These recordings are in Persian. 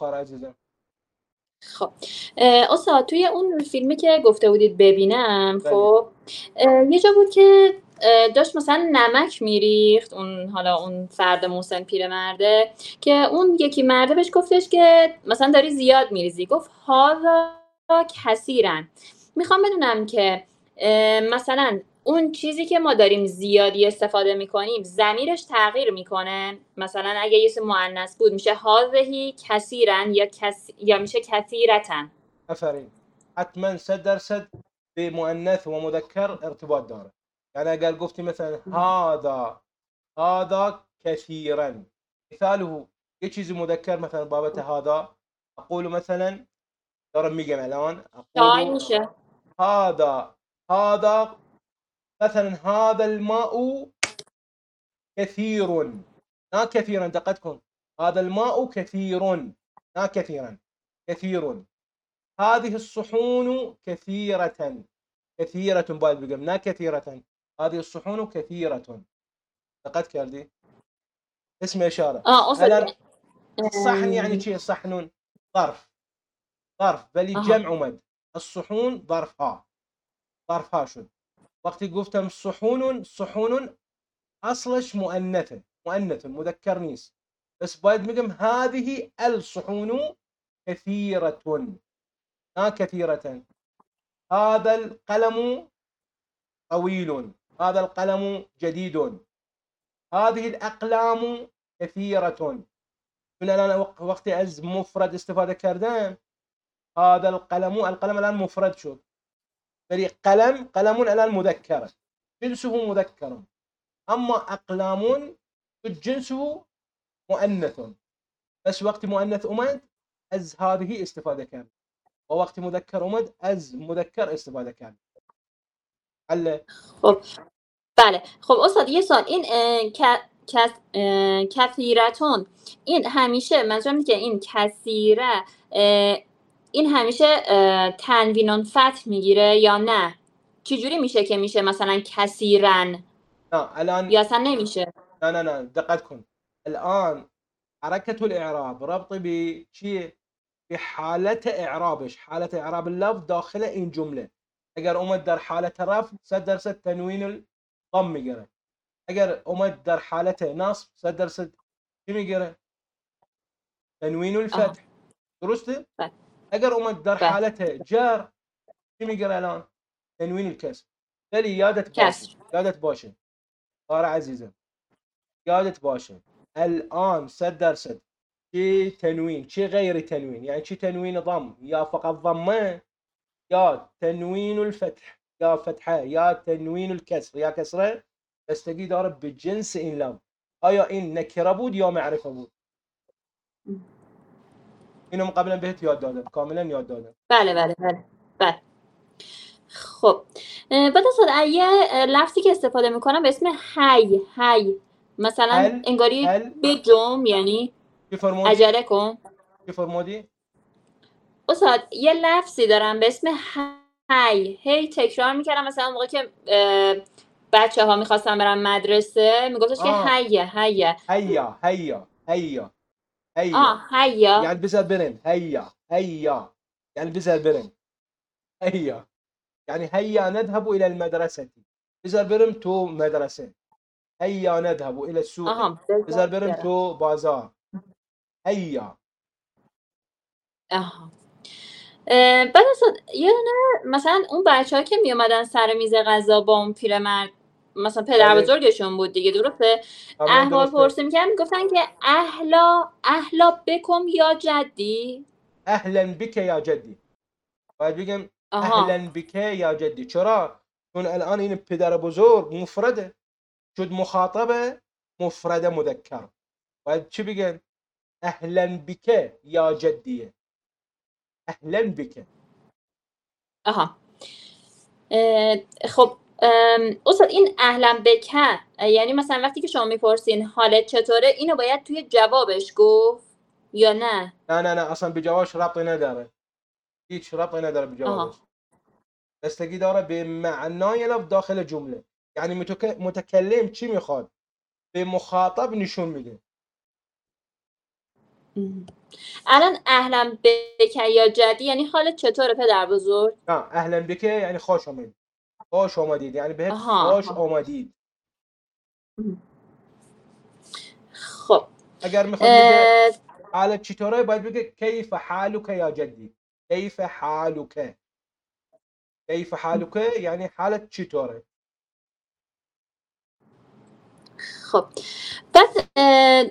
خار عزیزم. خب استاد توی اون فیلمی که گفته بودید ببینم بله. خب یه جا بود که داشت مثلا نمک میریخت اون حالا اون فرد مسن پیرمرده که اون یکی مرده بهش گفتش که مثلا داری زیاد میریزی. گفت هاذا کثیرن می‌خوام بدونم که مثلا اون چیزی که ما داریم زیادی استفاده می‌کنیم زمیرش تغییر می‌کنه. مثلا اگه یه اسم مؤنث بود میشه هاذهی کثیرن یا کس... یا میشه کثیرتن افرین حتما 100 درصد بمؤنث ومذكر ارتباط داره. يعني اگر گفتی مثلا هذا هذا كثيرا مثاله یه چیزی مذکر مثلا بابت هذا اقول مثلا دارم میگم الان اقول هذا هذا مثلا هذا الماء كثير. لا كثيرا دقت كن هذا الماء كثير. لا كثيرا. كثير. هذه الصحون كثيرة. كثيرة باید بگم نه كثيرة. هذه الصحون كثيرة. دقت کردی اسم إشارة. آه الان الصحن يعني شيء؟ صحن ظرف. ظرف. آها. جمع اومد الصحون ظرفها. ظرفها شد وقتی گفتم صحون صحون أصلش مؤنثه مؤنث مذكر نیست بس باید میگم هذه الصحون كثيرة. لا كثيرة. هذا القلم طويل. هذا القلم جديد. هذه الأقلام كثيرة. من الآن وق- وقت از مفرد استفادة کردم هذا القلم القلم الآن مفرد شد فريق قلم قلم على المذكرة. جنسه مذكر. أما أقلام جنسه مؤنث. بس وقت مؤنث أمد أز هذه استفادة كاملة. ووقت مذكر أمد أز مذكر استفادة كاملة. هلا بله. خب استاد یه سال این آه، آه، کثیرتون این همیشه منظورم که این کثیره آه، این همیشه اه، تنوین فتح می‌گیره یا نه؟ چجوری میشه که میشه مثلا کثیرن نه الان یا اصلا نمیشه؟ نه نه نه دقت کن. الآن حركة الإعراب ربط بشيء بحالة إعرابش. حالة إعراب اللفظ داخل این جمله. اگر اومد در حالت رفع 100 درصد تنوین الضم می‌گیره. اگر اومد در حالت نصب 100 درصد چی می‌گیره؟ تنوین الفتح. درسته؟ اقر امدر حالتها جار شنو يقرا الان؟ تنوين الكسر تلي قيادة باشن قيادة باشن قارة عزيزة قيادة باشن الآن صدر سد شي تنوين شي غير تنوين يعني شي تنوين ضم؟ يا فقط ضمة يا تنوين الفتح. يا فتحة يا تنوين الكسر يا كسرة تستقيد رب بالجنس إن لام. أيا إن نكرة بود يا معرفة بود؟ اینم قبلا بهت یاد دادم. کاملا یاد دادم. بله بله بله. بله. خب. بعد از یه لفظی که استفاده می‌کنم به اسم هی هی. مثلا هل- انگاری بجم یعنی عجله کن. چی فرمودی؟ استاد یه لفظی دارم به اسم هی. هی تکرار می‌کردم. مثلا موقع که بچه ها می‌خواستن برن مدرسه میگفتش که آه. هیه هیه. هيا هيا. هيا هيا. آه يعني بزر برن هيا هيا. يعني بزر برن هيا. يعني هيا نذهب إلى المدرسة. بزر برم تو مدرسة. هيا نذهب إلى السوق. آها بزر برم تو بازار. هيا. آها آه، بعد از یه دونه مثلا اون بچه که می اومدن سر میز غذا با اون پیرمرد مثلا پدر بله. بزرگشون بود دیگه درسته؟ تمام احوال. پرسی می‌کردن می‌گفتن که اهلا اهلا بکم یا جدی؟ اهلا بك يا جدي باید بگم اهلا بك یا جدی. چرا؟ چون الان این پدر بزرگ مفرده. شد مخاطبه مفرده مذکر. باید چی بگن؟ اهلا بك یا جدیه اهلا بك آها. اه، خب استاد این اهلا بکه یعنی مثلا وقتی که شما می‌پرسین حالت چطوره اینو باید توی جوابش گفت یا نه؟ نه نه نه اصلا به جوابش ربطی نداره. هیچ ربطی نداره به جوابش. بستگی داره به معنای لفظ داخل جمله. یعنی متک- متکلم چی می‌خواد؟ به مخاطب نشون میده. الان اهلا بک یا جدی یعنی حالت چطوره پدر بزرگ؟ نه اهلا بکه یعنی خوش آمدید. خوش آمدید یعنی آها. خوش آمدید خب. اگر می‌خواد بگه اه، حالت چطوره باید بگه کیف حالک یا جدی؟ کیف حالک. کیف حالک یعنی حالت چطوره؟ خب. بعد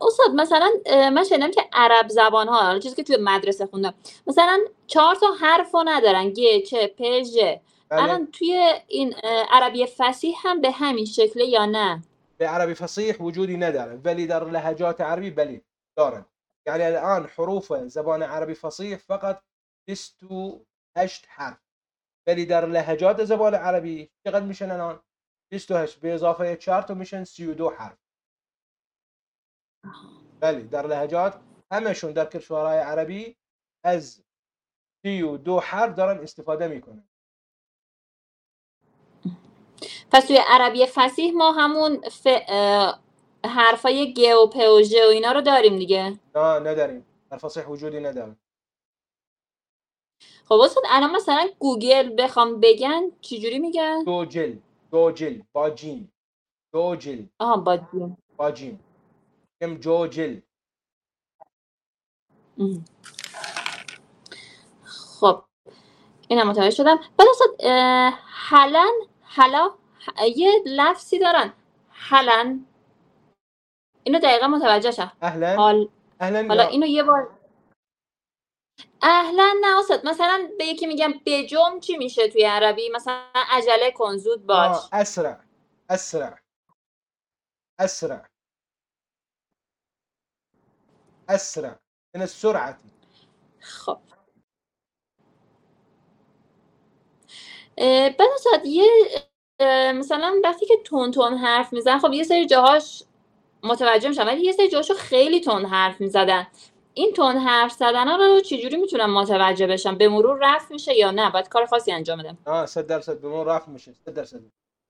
استاد مثلا من شنیدم که عرب زبان ها چیزی که توی مدرسه خوندم مثلا چهار تا حرف ندارن گ چ پ ژ. بله الان توی این عربی فصیح هم به همین شکله یا نه؟ به عربی فصیح وجودی نداره. ولی در لهجات عربی بلی دارن. يعني الآن حروف زبان عربي فصيح فقط 28 حرف. ولی در لهجات زبان عربی چقدر میشن الان؟ 28 به اضافه 4 تا میشن 32 حرف. بله در لهجات همشون در کشورهای عربی از 32 حرف دارن استفاده می‌کنن. پس توی عربی فصیح ما همون ف... حرفای گ و پ و ژ و اینا رو داریم دیگه. نه نداریم. در فصیح وجودی نداره خب استاد الان مثلا گوگل بخوام بگن چجوری میگن؟ دوجل دوجل با جیم. دوجل آها با جیم. با جیم. جوجل. ام. خب اینم متوجه شدم. بعد استاد اه، حلن حلا؟ ح- یه لفظی دارن. حلن اینو دقیقا متوجه شم. اهلا؟ حال اهلا حالا اینو یه بار اهلا نه استاد. مثلا به یکی میگم بجم چی میشه توی عربی؟ مثلا عجله کن زود باش. اسرع اسرع. اسرع. اسرع. من السرعه خب. بعد استاد یه مثلا وقتی که تون تون حرف میزن خب یه سری جاهاش متوجه میشم ولی یه سری جاهاشو خیلی تون حرف می‌زدن. این تون حرف زدن ها رو چجوری می‌تونم متوجه بشم به مرور رفت میشه یا نه؟ باید کار خاصی انجام بدم اه صد درصد به من رفع میشه صد درصد.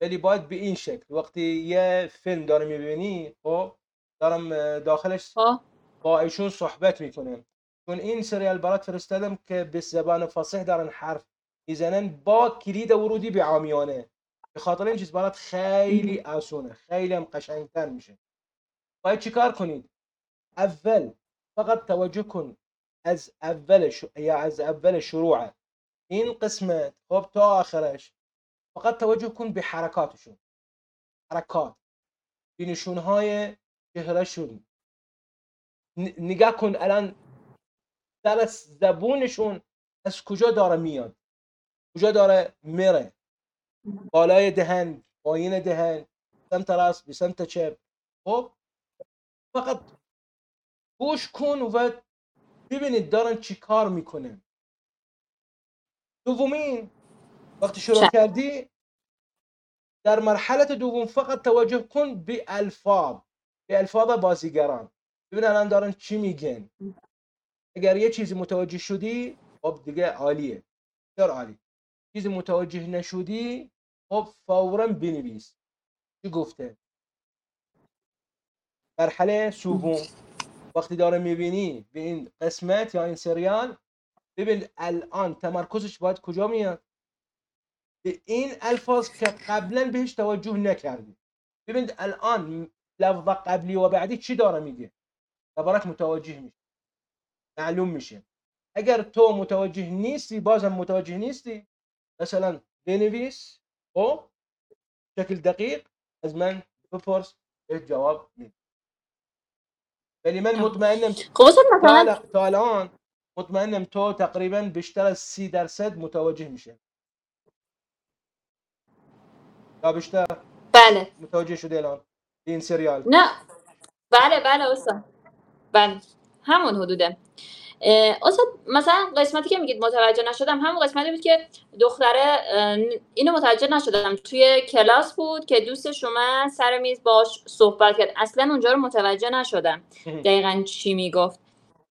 ولی باید به این شکل. وقتی یه فیلم داره می‌بینی خب دارم داخلش خب. با ایشون صحبت می‌کنم. چون این سریال برات فرستادم که به زبان فصیح دارن حرف می‌زنن با کلید ورودی به عامیانه. به خاطر این چیز برات خیلی آسونه خیلی هم قشنگتر میشه. باید چیکار کنید؟ اول فقط توجه کن از اول ش... یا از اول شروع این قسمت خب تا آخرش فقط توجه کن به حرکاتشون. حرکات. به نشونهای چهرهشون. نگاه کن الان در زبونشون از کجا داره میاد؟ کجا داره میره؟ بالای دهن پایین دهن سمت راست به سمت چپ. خب؟ فقط گوش کن و ببینید دارن چی کار می‌کنن. دومین وقتی شروع. کردی در مرحله دوم فقط توجه کن به الفاظ به الفاظ بازیگران. ببین الان دارن چی میگن. اگر یه چیزی متوجه شدی خب دیگه عالیه. بسیار عالی. چیزی متوجه نشدی خب فورا بنویس. چی گفته؟ مرحله سوم وقتی داره می‌بینی به این قسمت یا این سریال ببین الان تمرکزش باید کجا میاد؟ به این الفاظ که قبلا بهش توجه نکردی. ببین الان لفظ قبلی و بعدی چی داره میگه؟ برات متوجه میشه. معلوم میشه. اگر تو متوجه نیستی بازم متوجه نیستی. مثلا بنویس. خب؟ بشكل دقيق از من بپرس بهت جواب میده ولی من آه. مطمئنم خب استاد تا مثلا تا الان مطمئنم تو تقریبا بیشتر از سی درصد متوجه میشه. یا بیشتر بله. متوجه شده الان. این سریال. نه. بله بله استاد. بله. همون حدوده. استاد مثلا قسمتی که میگید متوجه نشدم همون قسمتی بود که دختره اینو متوجه نشدم. توی کلاس بود که دوستش اومد سر میز باش صحبت کرد. اصلا اونجا رو متوجه نشدم دقیقا چی می‌گفت.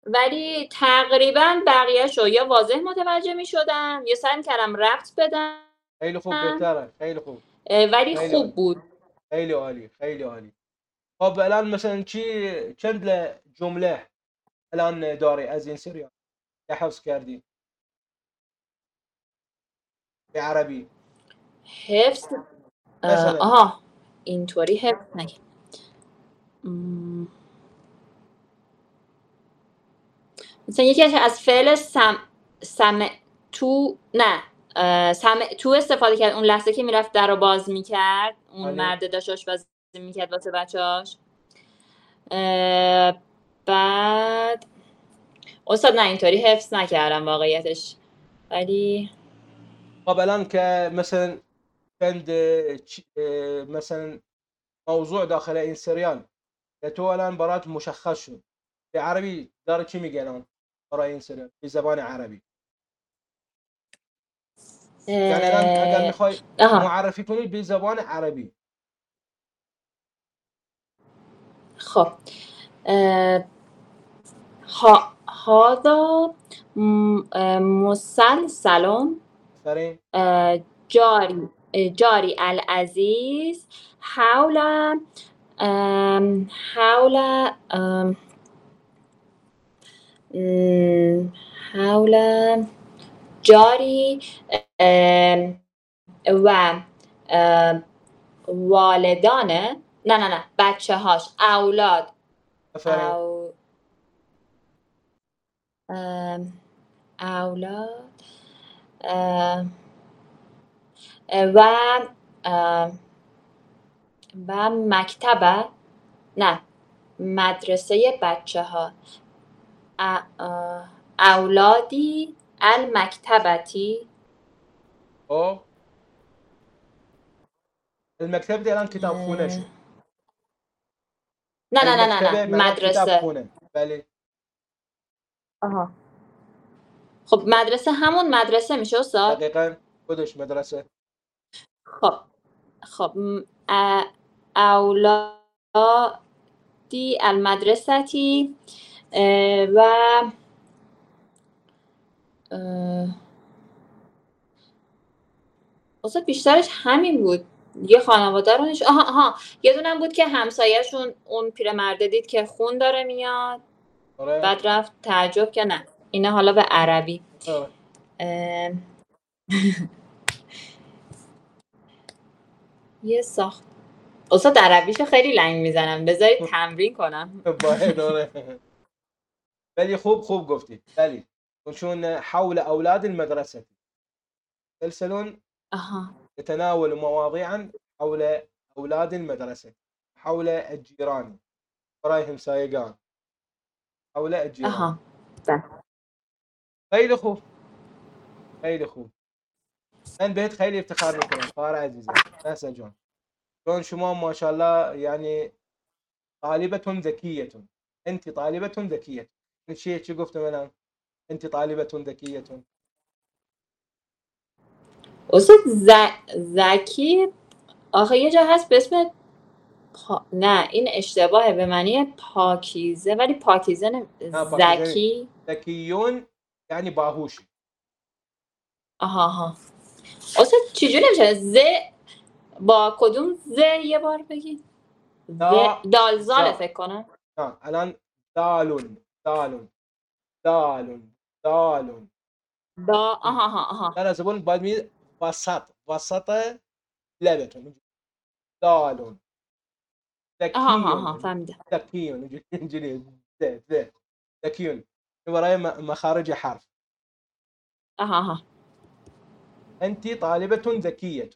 ولی تقریبا بقیهش رو یا واضح متوجه می‌شدم یا سعی کردم ربط بدم. خیلی خوب بهتره. خیلی خوب. ولی خیلی. خوب بود. خیلی عالی خیلی عالی. خب الان مثلا چی چند جمله؟ الان داری از این سریال که حفظ کردی. به عربی. حفظ مثلا. آها اینطوری حفظ م، مثلا یکی از فعل سم سمع تو نه اه، سمع تو استفاده کرد. اون لحظه که می‌رفت در رو باز می‌کرد اون آره. مرد داشت آشپزی می‌کرد واسه بچهاش بعد استاد نه اینطوری حفظ نکردم واقعیتش. ولی خب الان که مثلا چند چ- مثلا موضوع داخل این سریال که تو الان برات مشخص شد. به عربی داره چی میگه الان برای این سریال؟ به زبان عربی. یعنی الان اگر می‌خوای معرفی کنی به زبان عربی. خب اه، هذا مسلسل جاری جاری العزیز حول حول حول جاری و ام، والدان نه نه نه بچه هاش اولاد او اولاد و و مکتب نه مدرسه بچه ها اولادی المکتبتی. خب. المکتب دی الان کتاب خونه اه، شد نه نه نه نه نه مدرسه. بله. آها. خب مدرسه همون مدرسه میشه استاد؟ دقیقا خودش مدرسه. خب خب ا- اولادی المدرستی و استاد بیشترش همین بود. یه خانواده رو نش... آها آها. یه دونم بود که همسایهشون اون پیرمرده دید که خون داره میاد. آره. بعد رفت تعجب که نه. اینه حالا به عربی. آره. یه ساخت. استاد عربیشو خیلی لنگ می‌زنم. بذارید تمرین کنم. باید آره. ولی خوب خوب گفتی. بله چون حول أولاد المدرسة مسلسل آها. يتناول مواضيعا حول أولاد المدرسة حول الجيران. برايهم سايقان حول الجيران. آها خیلی خوب. خیلی خوب. من بهت خیلی افتخار می‌کنم خواهر عزیزم. نسا جان. چون شما ماشاءالله يعني طالبة ذكية انت طالبة ذكية شيء چی گفتم الان انت طالبة ذكية استاد ز... زکی آخه یه جا هست به اسم پا... نه این اشتباهه به معنی پاکیزه ولی پاکیزه نم... نه، زکی. ذكيون يعني باهوش آها آها. استاد چجوری میشه ز با کدوم ز یه بار بگی. دا- دالزاله دا. فکر کنم. ها الان دال دال دال دال دا آها آها آها. لا زبون باید می وسط وسط لبتون. دال ها ها أها فاهم ذكيون انجليزي زيت زيت ذكيون وراي مخارجها حرف. أها أها. انت طالبة ذكية.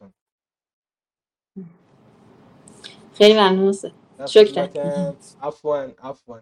غريبة عن مصر شكرا عفوا عفوا.